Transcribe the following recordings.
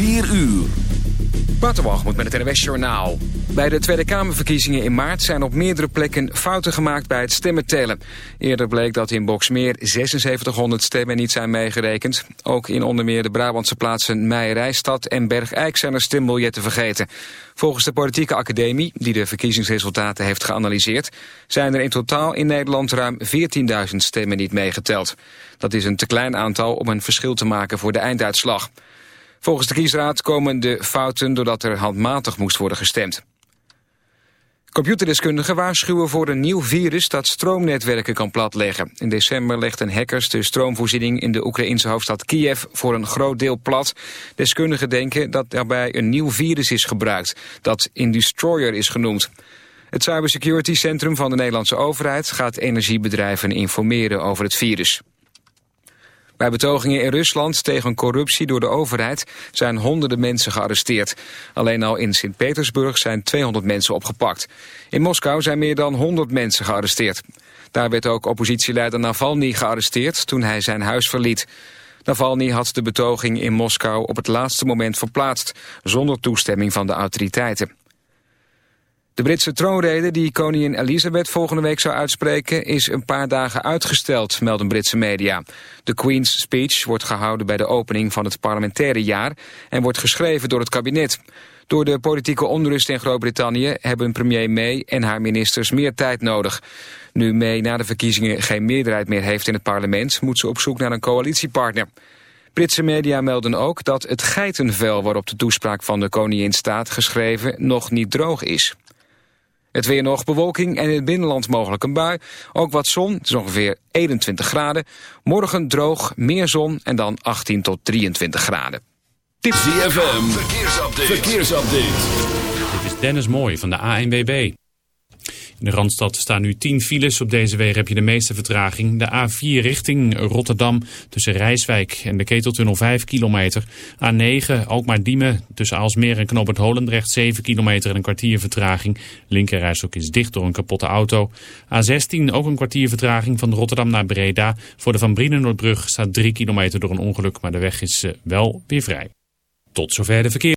4 uur. moet met het NWS Journaal. Bij de Tweede Kamerverkiezingen in maart zijn op meerdere plekken fouten gemaakt bij het stemmen tellen. Eerder bleek dat in Boksmeer 7600 stemmen niet zijn meegerekend. Ook in onder meer de Brabantse plaatsen Meijerijstad en Bergijk zijn er stembiljetten vergeten. Volgens de Politieke Academie, die de verkiezingsresultaten heeft geanalyseerd... zijn er in totaal in Nederland ruim 14.000 stemmen niet meegeteld. Dat is een te klein aantal om een verschil te maken voor de einduitslag. Volgens de kiesraad komen de fouten doordat er handmatig moest worden gestemd. Computerdeskundigen waarschuwen voor een nieuw virus dat stroomnetwerken kan platleggen. In december legden hackers de stroomvoorziening in de Oekraïnse hoofdstad Kiev voor een groot deel plat. Deskundigen denken dat daarbij een nieuw virus is gebruikt, dat Indestroyer is genoemd. Het Cybersecurity Centrum van de Nederlandse overheid gaat energiebedrijven informeren over het virus. Bij betogingen in Rusland tegen corruptie door de overheid zijn honderden mensen gearresteerd. Alleen al in Sint-Petersburg zijn 200 mensen opgepakt. In Moskou zijn meer dan 100 mensen gearresteerd. Daar werd ook oppositieleider Navalny gearresteerd toen hij zijn huis verliet. Navalny had de betoging in Moskou op het laatste moment verplaatst, zonder toestemming van de autoriteiten. De Britse troonrede die koningin Elizabeth volgende week zou uitspreken... is een paar dagen uitgesteld, melden Britse media. De Queen's Speech wordt gehouden bij de opening van het parlementaire jaar... en wordt geschreven door het kabinet. Door de politieke onrust in Groot-Brittannië... hebben premier May en haar ministers meer tijd nodig. Nu May na de verkiezingen geen meerderheid meer heeft in het parlement... moet ze op zoek naar een coalitiepartner. Britse media melden ook dat het geitenvel waarop de toespraak van de koningin staat geschreven nog niet droog is. Het weer nog bewolking en in het binnenland mogelijk een bui. Ook wat zon, het is ongeveer 21 graden. Morgen droog, meer zon en dan 18 tot 23 graden. Tip ZFM, verkeersupdate. verkeersupdate. Dit is Dennis Mooij van de ANWB. In de Randstad staan nu 10 files. Op deze wegen heb je de meeste vertraging. De A4 richting Rotterdam tussen Rijswijk en de Keteltunnel 5 kilometer. A9 ook maar Diemen tussen Aalsmeer en Knoopert Holendrecht 7 kilometer en een kwartier vertraging. Linkerrijstok is dicht door een kapotte auto. A16 ook een kwartier vertraging van Rotterdam naar Breda. Voor de Van Brienenoordbrug staat 3 kilometer door een ongeluk, maar de weg is eh, wel weer vrij. Tot zover de verkeer.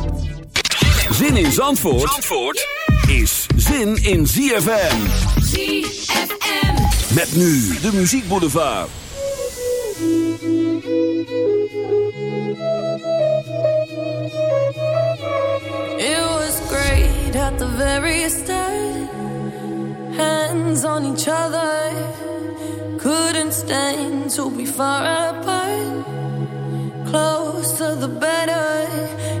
Zin in Zandvoort, Zandvoort is zin in ZFM. ZFM. Met nu de Muziek Boulevard. It was great at the very start. Hands on each other. Couldn't stand to be far apart. Closer the better.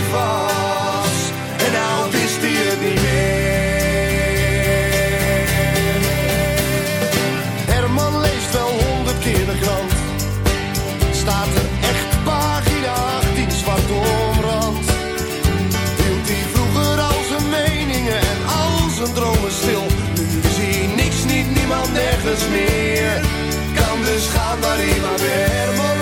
meer. Kan dus gaan waar hij maar weer.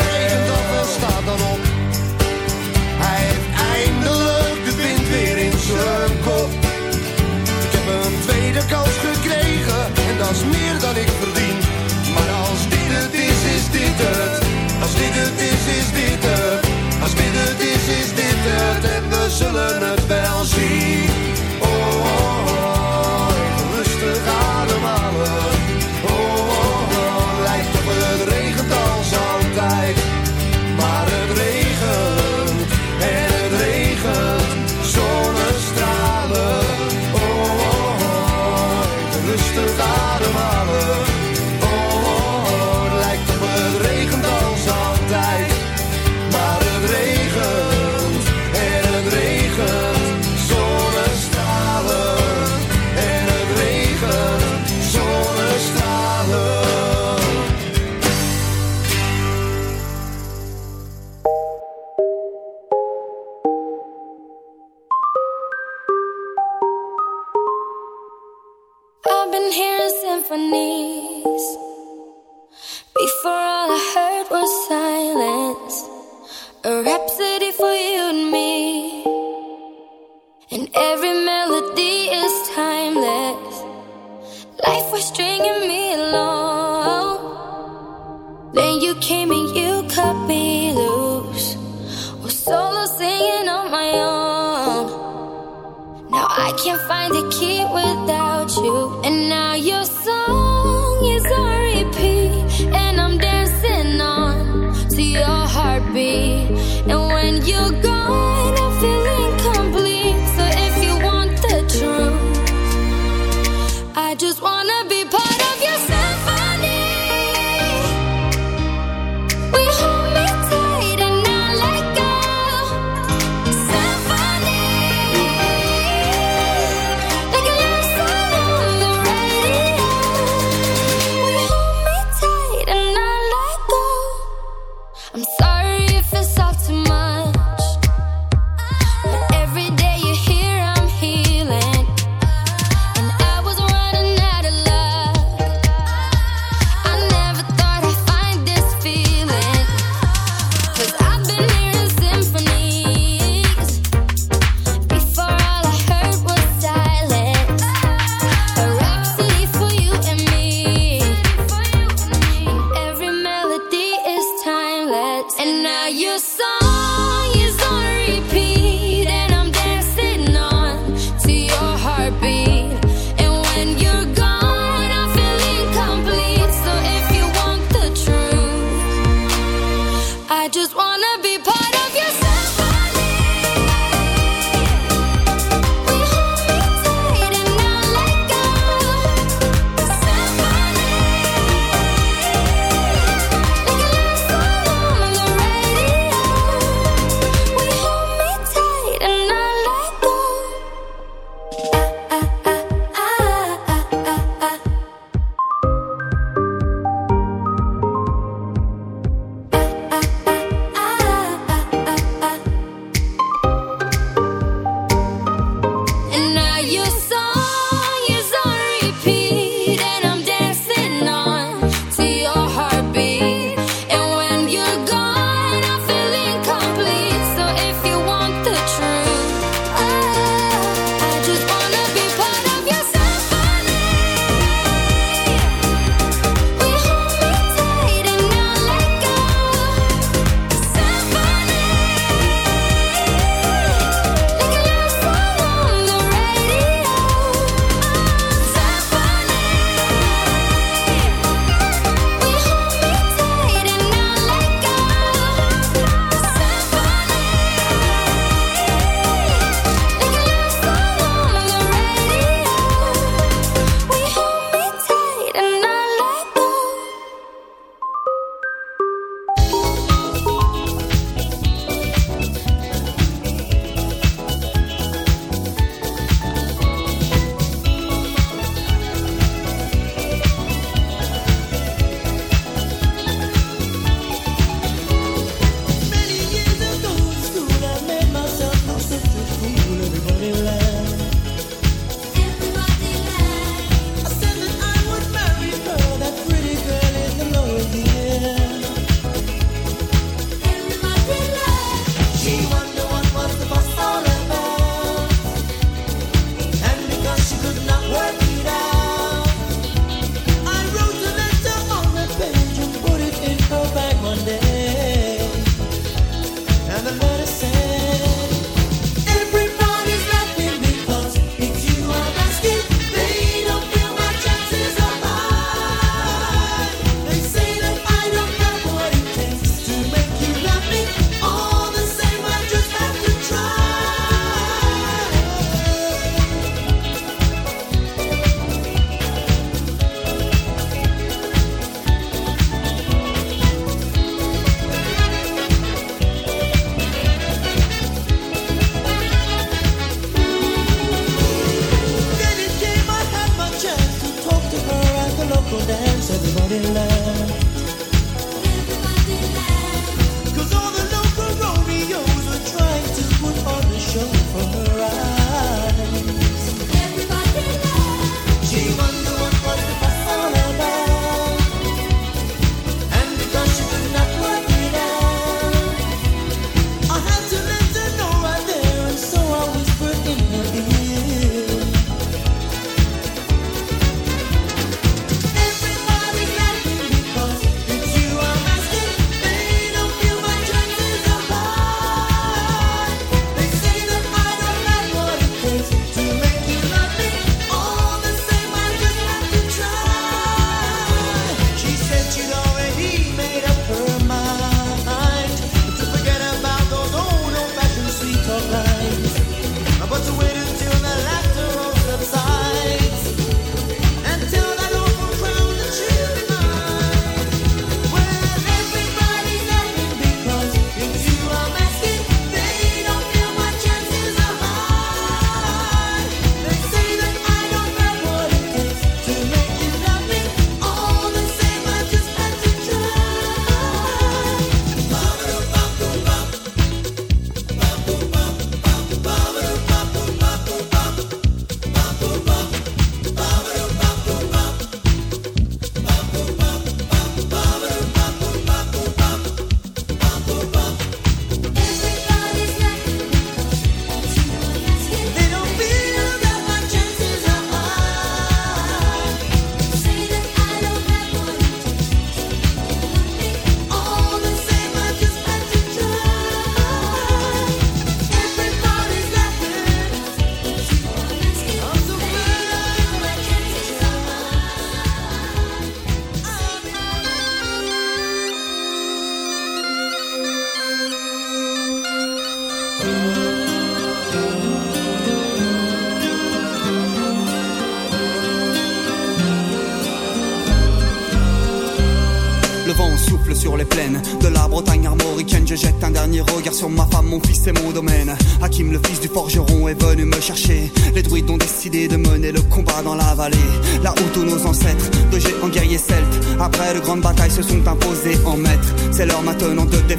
Femme, mon domaine. Hakim, le fils du forgeron, est venu me chercher. Les druides ont décidé de mener le combat dans la vallée. Là où tous nos ancêtres, de géants guerriers celtes, après de grandes batailles, se sont imposés en maîtres. C'est l'heure maintenant de défendre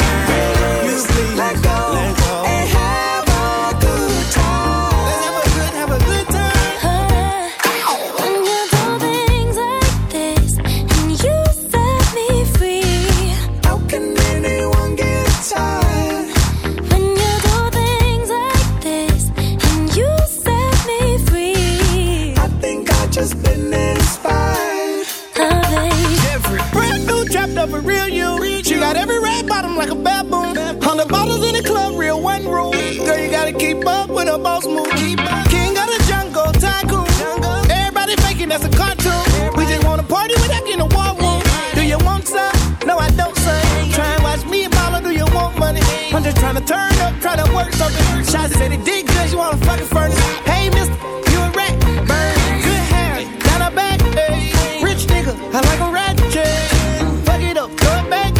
work so good. Said it did good, you want a fucking furnace. Hey, mister, you a rat. Bird, good hair, got a back. Hey. Rich nigga, I like a rat. Yeah. Fuck it up, throw it back.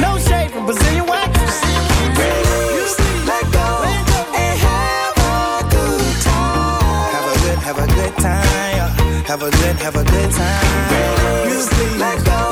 No shade from Brazilian wax. Have a good, have a good time. Have a good, have a good time. Really, let go.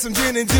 Some gin and juice,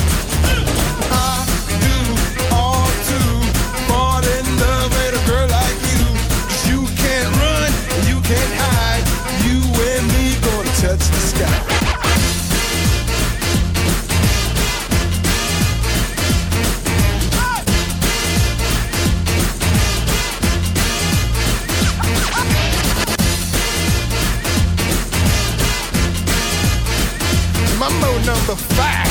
Number five.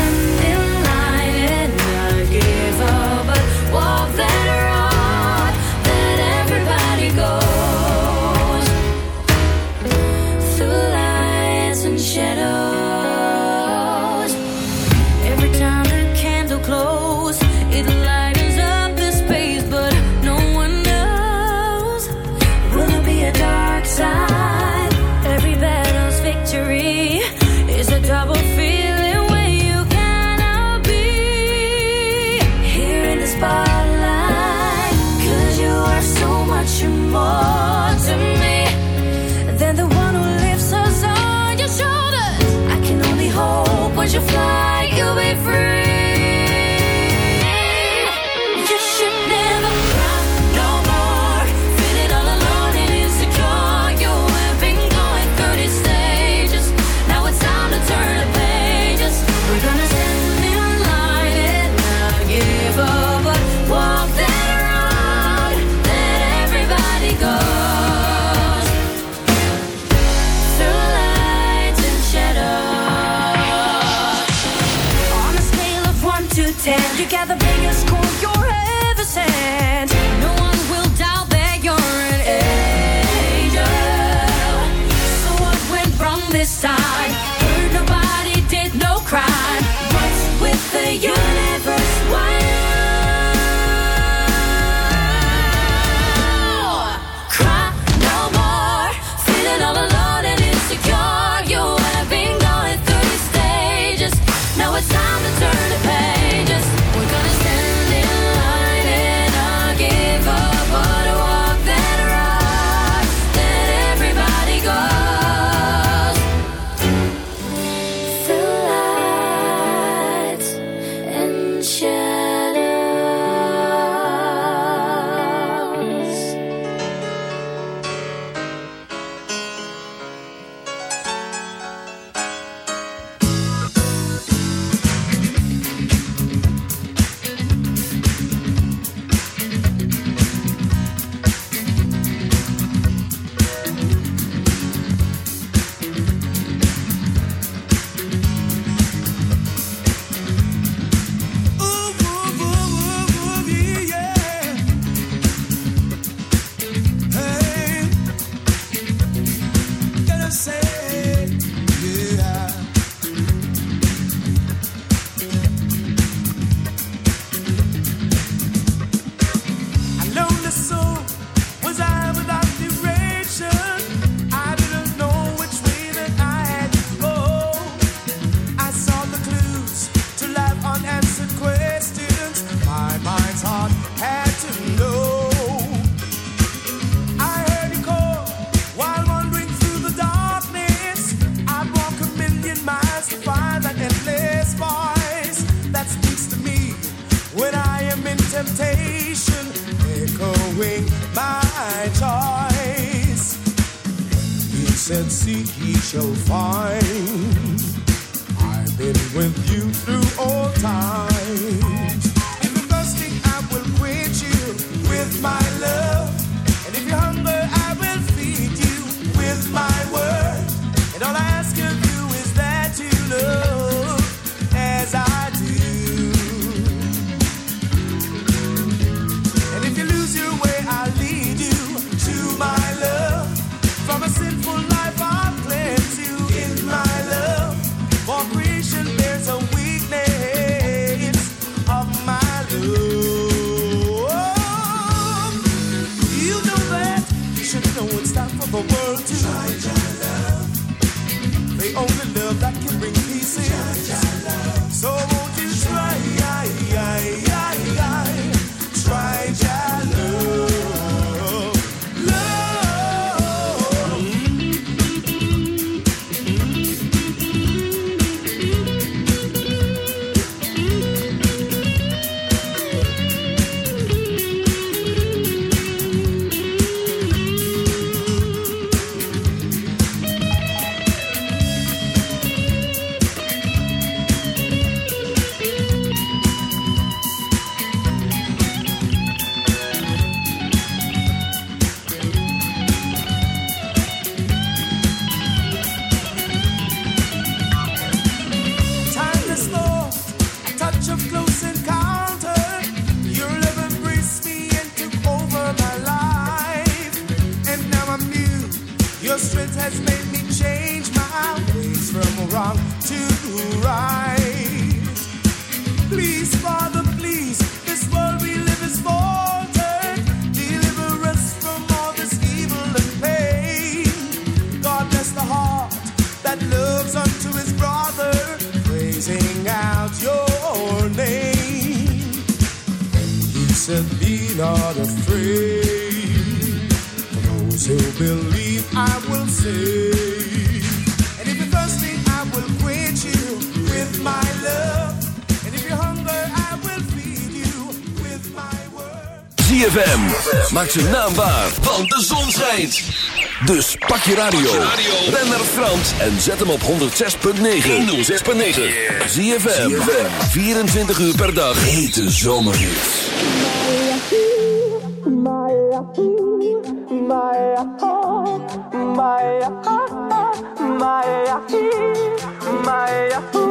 FM Maak zijn naam waar, want de zon schijnt. Dus pak je radio. Ben naar Frans en zet hem op 106.9. 106.9. FM, 24 uur per dag. Hete zomerhit. My, my, my,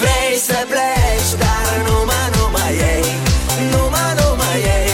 Vrei să pleci, dar nu mă, nu ei Nu mă, ei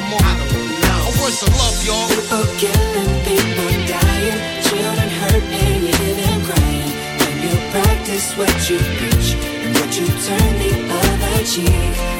Come on. I don't know. Where's the love, y'all? People killing, people dying, children crying. When you practice what you preach and what you turn the other cheek.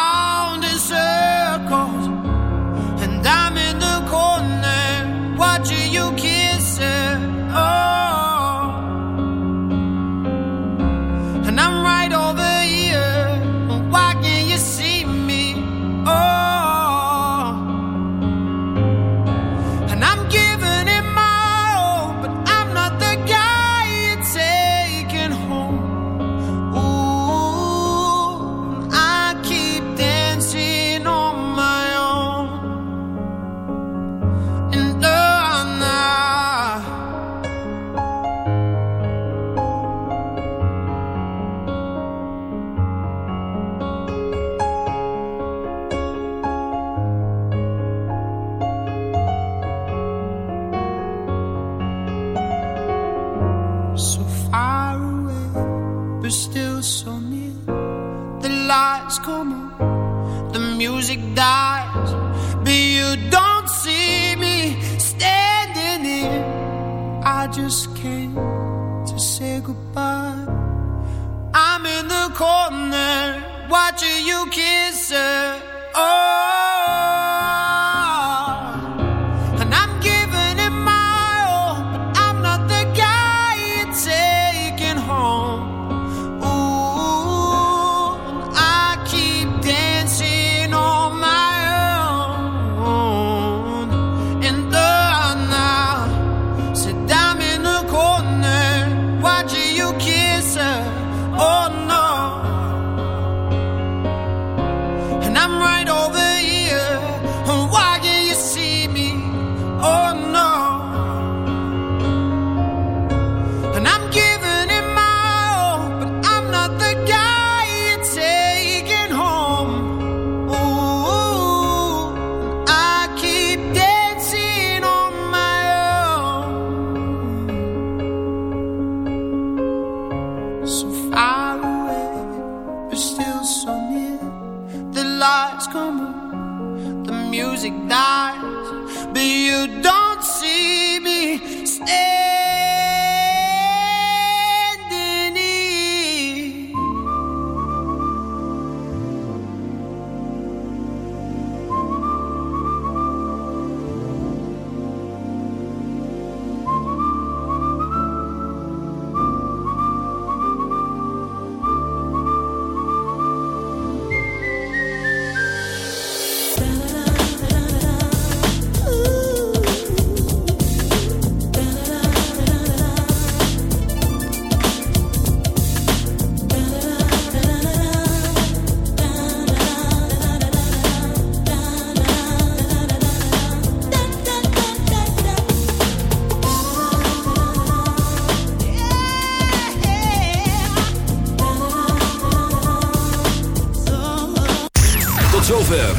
kiss